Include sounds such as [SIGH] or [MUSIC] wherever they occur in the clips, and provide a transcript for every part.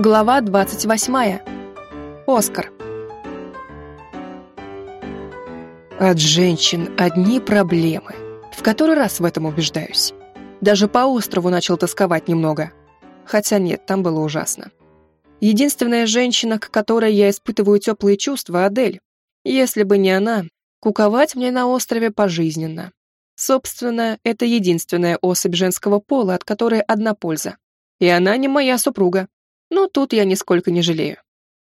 Глава 28. Оскар. От женщин одни проблемы. В который раз в этом убеждаюсь. Даже по острову начал тосковать немного. Хотя нет, там было ужасно. Единственная женщина, к которой я испытываю теплые чувства, Адель. Если бы не она, куковать мне на острове пожизненно. Собственно, это единственная особь женского пола, от которой одна польза. И она не моя супруга. Но тут я нисколько не жалею.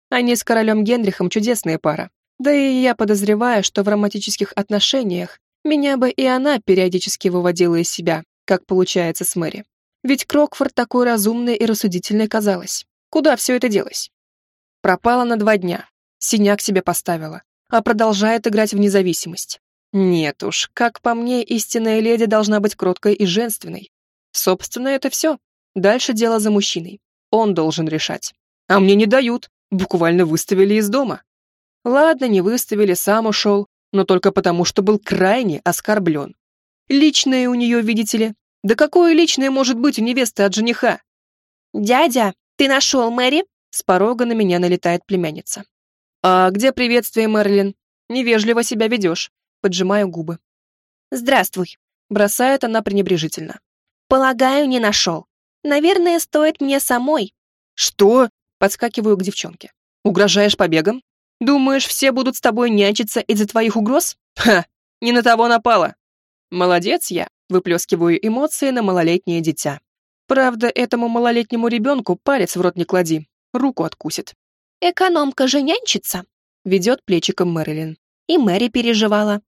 Они с королем Генрихом чудесная пара. Да и я подозреваю, что в романтических отношениях меня бы и она периодически выводила из себя, как получается с Мэри. Ведь Крокфорд такой разумной и рассудительной казалась. Куда все это делось? Пропала на два дня. Синяк себе поставила. А продолжает играть в независимость. Нет уж, как по мне, истинная леди должна быть кроткой и женственной. Собственно, это все. Дальше дело за мужчиной. Он должен решать. А мне не дают. Буквально выставили из дома. Ладно, не выставили, сам ушел, но только потому, что был крайне оскорблен. Личное у нее, видите ли. Да какое личное может быть у невесты от жениха? «Дядя, ты нашел Мэри?» С порога на меня налетает племянница. «А где приветствие, Мэрилин? Невежливо себя ведешь поджимаю губы. «Здравствуй», — бросает она пренебрежительно. «Полагаю, не нашел. Наверное, стоит мне самой». «Что?» — подскакиваю к девчонке. «Угрожаешь побегом? Думаешь, все будут с тобой нянчиться из-за твоих угроз? Ха! Не на того напала!» «Молодец я!» — выплескиваю эмоции на малолетнее дитя. Правда, этому малолетнему ребенку палец в рот не клади, руку откусит. «Экономка же нянчится!» — ведет плечиком Мэрилин. И Мэри переживала.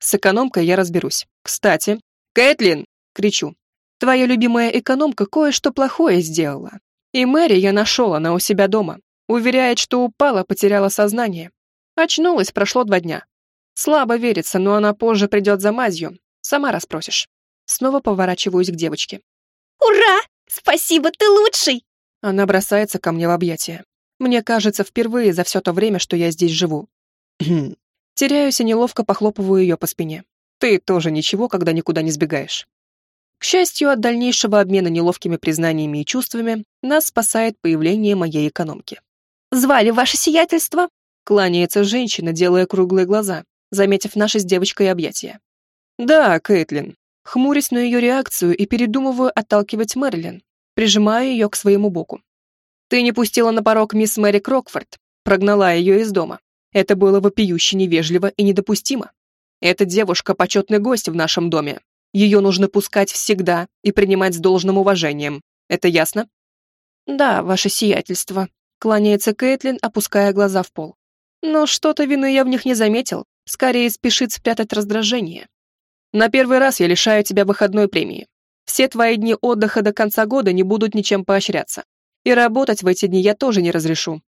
С экономкой я разберусь. Кстати, Кэтлин, кричу, твоя любимая экономка кое-что плохое сделала. И Мэри я нашел, она у себя дома. Уверяет, что упала, потеряла сознание. Очнулась, прошло два дня. Слабо верится, но она позже придет за мазью. Сама расспросишь. Снова поворачиваюсь к девочке. «Ура! Спасибо, ты лучший!» Она бросается ко мне в объятия. Мне кажется, впервые за все то время, что я здесь живу. [CLEARS THROAT] Теряюсь и неловко похлопываю ее по спине. Ты тоже ничего, когда никуда не сбегаешь. К счастью, от дальнейшего обмена неловкими признаниями и чувствами нас спасает появление моей экономки. «Звали ваше сиятельство?» Кланяется женщина, делая круглые глаза, заметив наши с девочкой объятия. «Да, Кэтлин». Хмурясь на ее реакцию и передумываю отталкивать Мэрилин, прижимаю ее к своему боку. «Ты не пустила на порог мисс Мэри Крокфорд, прогнала ее из дома. Это было вопиюще невежливо и недопустимо. Эта девушка – почетный гость в нашем доме. Ее нужно пускать всегда и принимать с должным уважением. Это ясно? Да, ваше сиятельство. Кланяется Кэтлин, опуская глаза в пол. Но что-то вины я в них не заметил. Скорее спешит спрятать раздражение. На первый раз я лишаю тебя выходной премии. Все твои дни отдыха до конца года не будут ничем поощряться. И работать в эти дни я тоже не разрешу.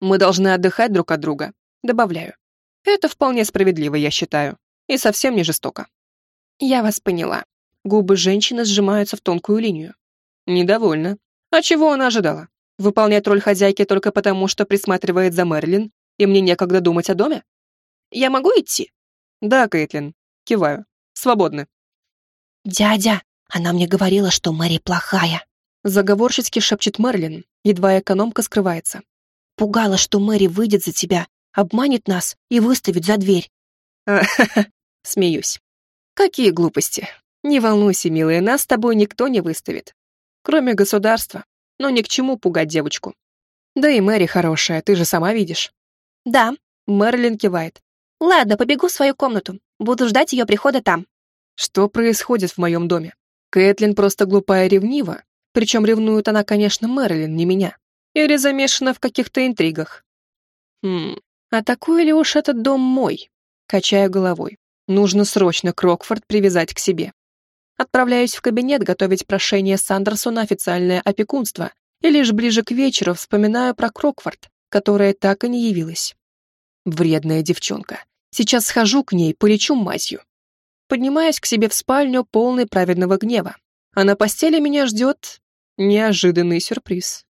Мы должны отдыхать друг от друга, Добавляю. Это вполне справедливо, я считаю. И совсем не жестоко. Я вас поняла. Губы женщины сжимаются в тонкую линию. Недовольна. А чего она ожидала? Выполнять роль хозяйки только потому, что присматривает за Мерлин, и мне некогда думать о доме? Я могу идти? Да, Кэтлин. Киваю. Свободны. Дядя, она мне говорила, что Мэри плохая. Заговорщицки шепчет Мерлин, едва экономка скрывается. Пугала, что Мэри выйдет за тебя обманет нас и выставит за дверь. [LAUGHS] Смеюсь. Какие глупости. Не волнуйся, милая, нас с тобой никто не выставит. Кроме государства. Но ни к чему пугать девочку. Да и Мэри хорошая, ты же сама видишь. Да. Мэрилин кивает. Ладно, побегу в свою комнату. Буду ждать ее прихода там. Что происходит в моем доме? Кэтлин просто глупая и ревнива. Причем ревнует она, конечно, Мэрилин, не меня. Или замешана в каких-то интригах. Хм, а такой ли уж этот дом мой? Качаю головой. Нужно срочно Крокфорд привязать к себе. Отправляюсь в кабинет готовить прошение Сандерсу на официальное опекунство, и лишь ближе к вечеру вспоминаю про Крокфорд, которая так и не явилась. Вредная девчонка. Сейчас схожу к ней, полечу мазью. Поднимаюсь к себе в спальню, полный праведного гнева. А на постели меня ждет неожиданный сюрприз.